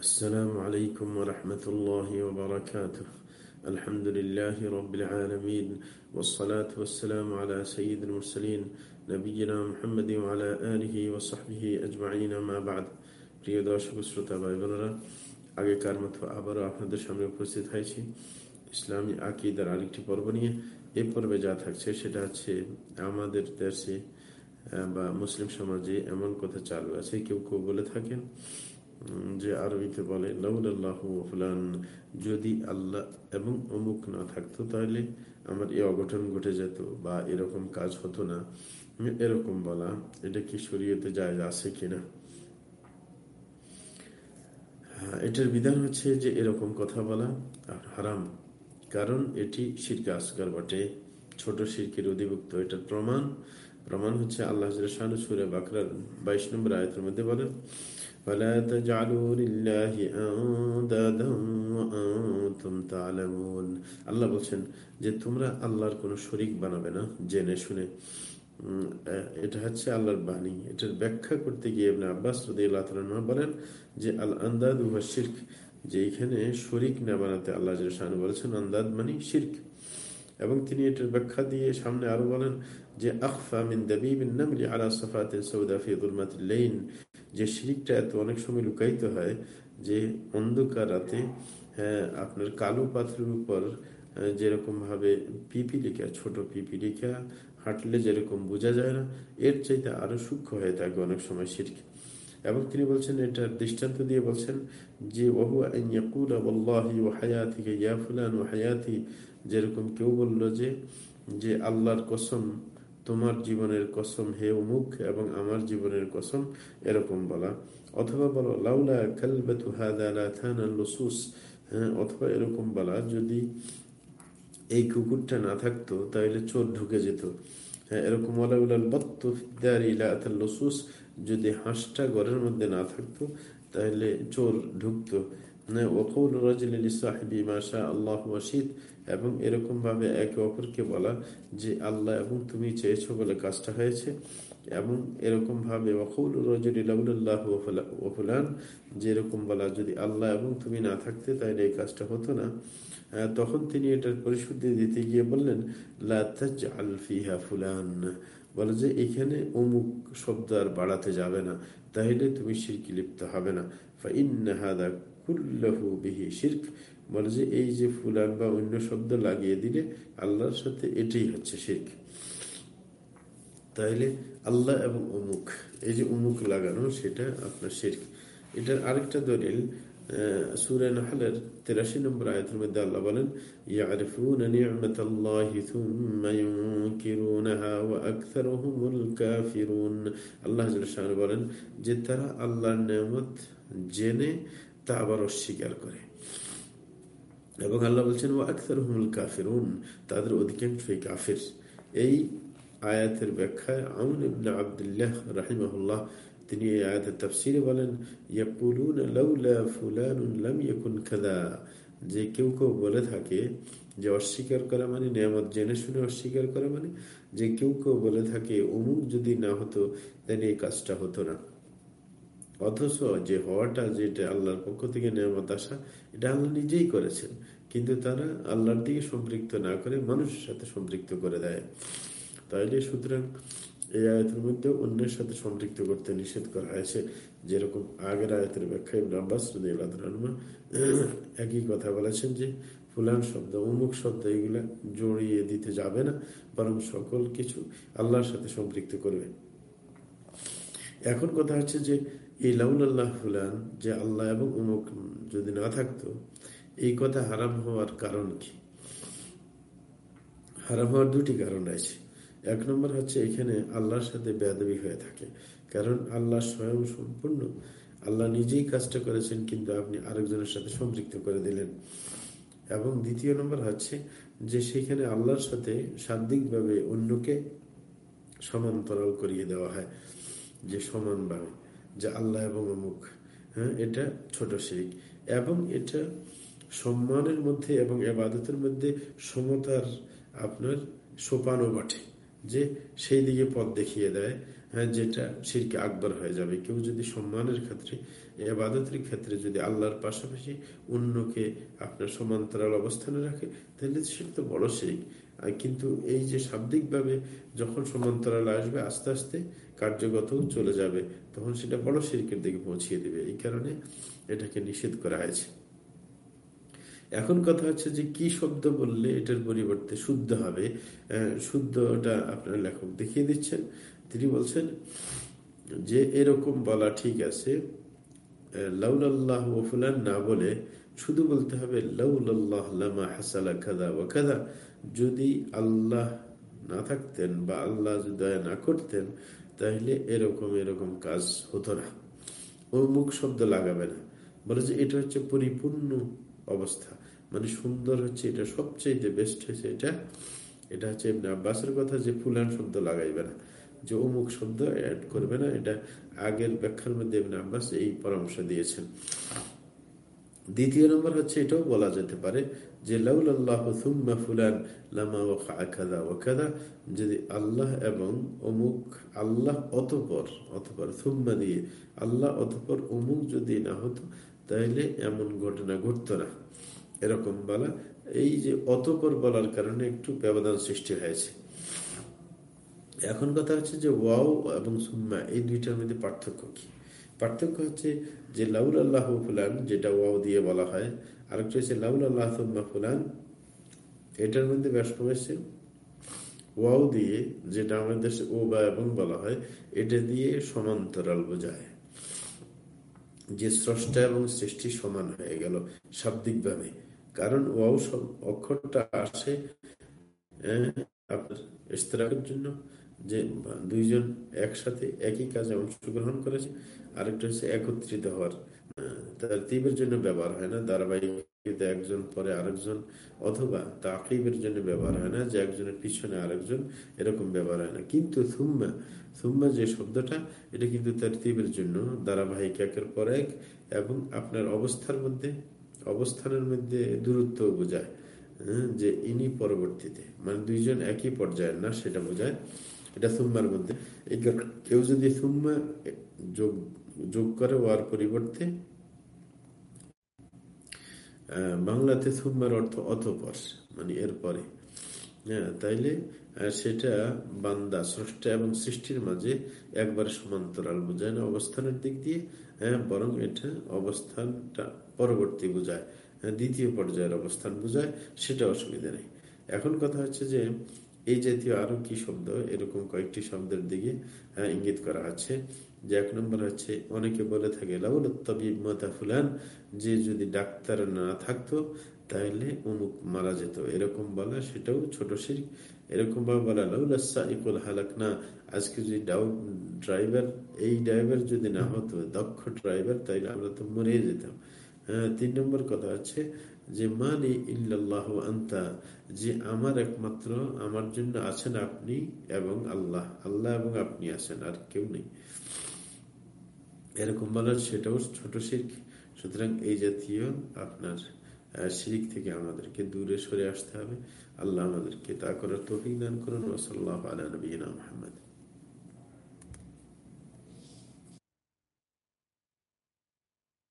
السلام عليكم ورحمة الله وبركاته الحمد لله رب العالمين والصلاة والسلام على سيد المرسلين نبينا محمد وعلى آله وصحبه أجمعين ما بعد প্রিয় দর্শক শ্রোতা ভাই বোনেরা আগেকার মতো আবারও আপনাদের সামনে উপস্থিত হয়েছি ইসলামী আকিদার আরেকটি পর্ব নিয়ে এ পর্বে যা থাকছে সেটা হচ্ছে আমাদের দেশে বা মুসলিম সমাজে এমন কথা চালু আছে কেউ কেউ বলে থাকেন যে আরবিতে বলে লাউল্লাহ ফুলান যদি আল্লাহ এবং অমুক না থাকতো তাহলে আমার এই অঘটন ঘটে যেত বা এরকম কাজ হতো না। এরকম বলা এটা কি শরীয়তে যায় আছে কিনা হ্যাঁ, এটার বিধান হচ্ছে যে এরকম কথা বলা হারাম কারণ এটি শিরকে আসগার বটে ছোট শিরকের অধিভুক্ত এটার প্রমাণ প্রমাণ হচ্ছে আল্লাহ বাকরার বাইশ নম্বর আয়তের মধ্যে বলেন فلا تجعلوا لله أندادا وأنتم تعلمون আল্লাহ বলছেন যে তোমরা আল্লাহর কোন শরিক বানাবে না জেনে শুনে এটা হচ্ছে আল্লাহর বাণী এটার ব্যাখ্যা করতে গিয়ে আব্বাস বলেন যে আল আন্দাদ উহা শির্ক যে এখানে শরিক না বানাতে আল্লাহ বলেছেন আন্দাদ মানে শির্ক এবং তিনি এটার ব্যাখ্যা দিয়ে সামনে আরো বলেন যে আখফা মিন দাবিবিন নামলি আলা সাফাতিন সৌদা ফি যুলমাতিল লাইল যে শিরিকটা এত অনেক সময় লুকাইতে হয় যে অন্ধকার রাতে আপনার কালো পাথরের উপর যেরকম ভাবে পিপিলিকা ছোট পিপিলিকা হাঁটলে যেরকম বোঝা যায় না, এর চাইতে আরও সূক্ষ্ম হয়ে থাকে অনেক সময় শিরক। এবং তিনি বলছেন, এটার দৃষ্টান্ত দিয়ে বলছেন যে ফুলান ও হায়াতি। যেরকম কেউ বলল যে যে আল্লাহর কসম তোমার জীবনের কসম হে মুখ এবং আমার জীবনের কসম এরকম বলা। অথবা বলো, লাউলা কালবাতু লসুস হ্যাঁ অথবা এরকম বলা, যদি এই কুকুরটা না থাকতো, তাহলে চোর ঢুকে যেত। হ্যাঁ এরকম লসুস যদি হাঁসটা ঘরের মধ্যে না থাকতো, তাহলে চোর ঢুকতো। এবং এরকম ভাবে একে অপরকে বলা যে আল্লাহ এবং তুমি চেয়েছো বলে কাজটা হয়েছে এবং এরকম ভাবে ওফুলান যেরকম বলা যদি আল্লাহ এবং তুমি না থাকতে তাহলে এই কাজটা হতো না তখন তিনি এটার পরিশুদ্ধি দিতে গিয়ে বললেন আলফিহা ফুলান বলে যে এখানে অমুক শব্দ আর বাড়াতে যাবে না তাহলে তুমি সিরকি লিপ্ত হবে না ফাইন্নাহাদা কুল্লাহু বিহি শির্ক বলে যে এই যে ফুলান বা অন্য শব্দ লাগিয়ে দিলে আল্লাহর সাথে এটাই হচ্ছে শির্ক তাইলে আল্লাহ এবং অমুক এই যে অমুক লাগানো সেটা আপনার শির্ক এটার আরেকটা দলিল সুরে নাহলের তেরাশি নম্বর আয়তের মধ্যে আল্লাহ বলেন يعرفون نعمة الله ثم ينكرونها وأكثرهم الكافرون আল্লাহ বলেন যে তারা আল্লাহর নিয়ামত জেনে তা আবার অস্বীকার করে। এবং আল্লাহ বলছেন ও আখতার হুমুল কাফিরুন তাদের অধিকাংশই কাফির। এই আয়াতের ব্যাখ্যায় আউন ইবনা আবদুল্লাহ রাহিমাহুল্লাহ, তিনি এই আয়াতের তাফসিরে বলেন, ইয়াকুলুন লাউলা যে কেউ কেউ বলে থাকে যে অস্বীকার করা মানে নিয়ামত, জেনে শুনে অস্বীকার করা মানে যে কেউ কেউ বলে থাকে, অমুক যদি না হতো তাহলে এই কাজটা হতো না। অথচ যে হওয়াটা যেটা আল্লাহর পক্ষ থেকে নিয়ামত আসা, এটা আল্লাহ নিজেই করেছেন। কিন্তু তারা আল্লাহর দিকে সম্পৃক্ত না করে মানুষের সাথে সম্পৃক্ত করে দেয়। তাইলে সুতরাং এই আয়তের মধ্যে অন্যের সাথে সম্পৃক্ত করতে নিষেধ করা হয়েছে। যেরকম আগের আয়তের ব্যাখ্যা আব্বাস একই কথা বলেছেন যে, ফুলান শব্দ, অমুক শব্দ এগুলা জড়িয়ে দিতে যাবে না, বরং সকল কিছু আল্লাহর সাথে সম্পৃক্ত করবে। এখন কথা হচ্ছে যে এই লাউল্লাহ ফুলান যে আল্লাহ এবং উমুক যদি না থাকতো, এই কথা হারাম হওয়ার কারণ কি? হারাম হওয়ার দুটি কারণ আছে এক নম্বর হচ্ছে এখানে আল্লাহর সাথে বেদবি হয়ে থাকে। কারণ আল্লাহ স্বয়ং সম্পূর্ণ, আল্লাহ নিজেই কাজটা করেছেন, কিন্তু আপনি আরেকজনের সাথে সম্পৃক্ত করে দিলেন। এবং দ্বিতীয় নম্বর হচ্ছে যে সেখানে আল্লাহর সাথে শাব্দিকভাবে অন্যকে সমান্তরাল করিয়ে দেওয়া হয়, যে সমানভাবে যে আল্লাহ এবং অমুক হ্যাঁ এটা ছোট শিরিক। এবং এটা সম্মানের মধ্যে এবং এবাদতের মধ্যে সমতার আপনার সোপানও বটে, যে সেই দিকে পথ দেখিয়ে দেয় হ্যাঁ যেটা শিরকে আকবর হয়ে যাবে। কেউ যদি সম্মানের ক্ষেত্রে আবাদতের ক্ষেত্রে যদি আল্লাহর পাশাপাশি অন্যকে আপনার সমান্তরাল অবস্থানে রাখে, তাহলে সেটা তো বড় শিরিক। কিন্তু এই যে শাব্দিকভাবে যখন সমান্তরাল আসবে, আস্তে আস্তে কার্যগত চলে যাবে, তখন সেটা বড় শিরকের দিকে পৌঁছিয়ে দিবে। এই কারণে এটাকে নিষেধ করা হয়েছে। এখন কথা হচ্ছে যে কি শব্দ বললে এটার পরিবর্তে শুদ্ধ হবে? শুদ্ধটা আপনার লেখক দেখিয়ে দিচ্ছেন। তিনি বলছেন যে এরকম বলা ঠিক আছে লাউলাল্লাহ ফুলান না বলে শুধু বলতে হবে লাউলাল্লাহ লামা হাসালা খাদা ও খাদা যদি আল্লাহ না থাকতেন বা আল্লাহ দয়া না করতেন তাহলে এরকম এরকম কাজ হতো না। ও মুখ শব্দ লাগাবে না। বলে যে এটা হচ্ছে পরিপূর্ণ অবস্থা। মানে সুন্দর হচ্ছে, এটা সবচেয়ে বেস্ট হয়েছে এটা। এটা হচ্ছে এমনি আব্বাসের কথা যে ফুলান শব্দ লাগাইবে না। যে অমুক শব্দ অ্যাড করবে না। এটা আগের ব্যাখ্যার মধ্যে এমনি আব্বাস এই পরামর্শ দিয়েছেন। দ্বিতীয় নম্বর হচ্ছে এটাও বলা যেতে পারে যে যদি আল্লাহ এবং অমুক আল্লাহ অতপর অতপর সুম্মা দিয়ে আল্লাহ অতপর অমুক যদি না হতো তাহলে এমন ঘটনা ঘটতো না। এরকম বলা, এই যে অতপর বলার কারণে একটু ব্যবধান সৃষ্টি হয়েছে। এখন কথা হচ্ছে যে ওয়াও এবং সুম্মা, এই দুইটার মধ্যে পার্থক্য কি? পার্থক্য হচ্ছে যে লাউল আল্লাহ ফুলান, যেটা ওয়াও দিয়ে বলা হয়, আরেকটা হচ্ছে লাউল আল্লাহ ফুলান, এটার মধ্যে ব্যস্ত হয়েছে ওয়াও দিয়ে যেটা আমাদের দেশে ও বা এবং বলা হয়, এটা দিয়ে সমান্তরাল বোঝায়। যে স্রষ্টা এবং সৃষ্টি সমান হয়ে গেল শাব্দিকভাবে। কারণ ওয়াও অক্ষরটা আসে আপনার ইস্তেরাকের জন্য যে দুইজন একসাথে একই কাজে অংশগ্রহণ করেছে আরেকটা হচ্ছে একত্রিত হওয়ার তার তীবের জন্য ব্যবহার হয় না ধারাবাহিক একজন পরে আরেকজন অথবা তাকিবের জন্য ব্যবহার হয় না যে একজনের পিছনে আরেকজন এরকম ব্যবহার হয় না। কিন্তু থুম্মা থুম্মা যে শব্দটা এটা কিন্তু তার তীবের জন্য ধারাবাহিক একের পর এক এবং আপনার অবস্থার মধ্যে অবস্থানের মধ্যে দূরত্ব বোঝায় হ্যাঁ, যে ইনি পরবর্তীতে মানে দুইজন একই পর্যায়ের না সেটা বোঝায়। এটা সুম্মার মধ্যে। কেউ যদি সুম্মা যোগ যোগ করে ওয়ার পরিবর্তে বাংলাতে সুম্মার অর্থ অতপর মানে এরপরে। হ্যাঁ তাইলে সেটা বান্দা স্রষ্টা এবং সৃষ্টির মাঝে একবার সমান্তরাল বোঝায় না অবস্থানের দিক দিয়ে হ্যাঁ বরং এটা অবস্থানটা পরবর্তী বোঝায় হ্যাঁ, দ্বিতীয় পর্যায়ের অবস্থান বোঝায় সেটা অসুবিধা নেই। এখন কথা হচ্ছে যে এই জাতীয় আরও কি শব্দ? এরকম কয়েকটি শব্দের দিকে ইঙ্গিত করা আছে যে এক নম্বর হচ্ছে, অনেকে বলে থাকে ফুলান, যে যদি ডাক্তার না থাকতো, তাহলে অমুক মারা যেত। এরকম বলা, সেটাও ছোট শির এরকম ভাবে বলা লাউলাসা হালাক না আজকে যদি ড্রাইভার, এই ড্রাইভার যদি না হতো, দক্ষ ড্রাইভার, তাইলে আমরা তো মরে যেতাম। হ্যাঁ তিন নম্বর কথা হচ্ছে যে মানি ইল্লাহ আন্তা, যে আমার একমাত্র, আমার জন্য আছেন আপনি এবং আল্লাহ। আল্লাহ এবং আপনি আছেন, আর কেউ নেই। এরকম বলার সেটাও ছোট শিখ সুতরাং এই জাতীয় আপনার শিরিক থেকে আমাদেরকে দূরে সরে আসতে হবে। আল্লাহ আমাদেরকে তা করার তৌফিক দান করুন। ওসল্লাহ আলা নবীনা মোহাম্মদ।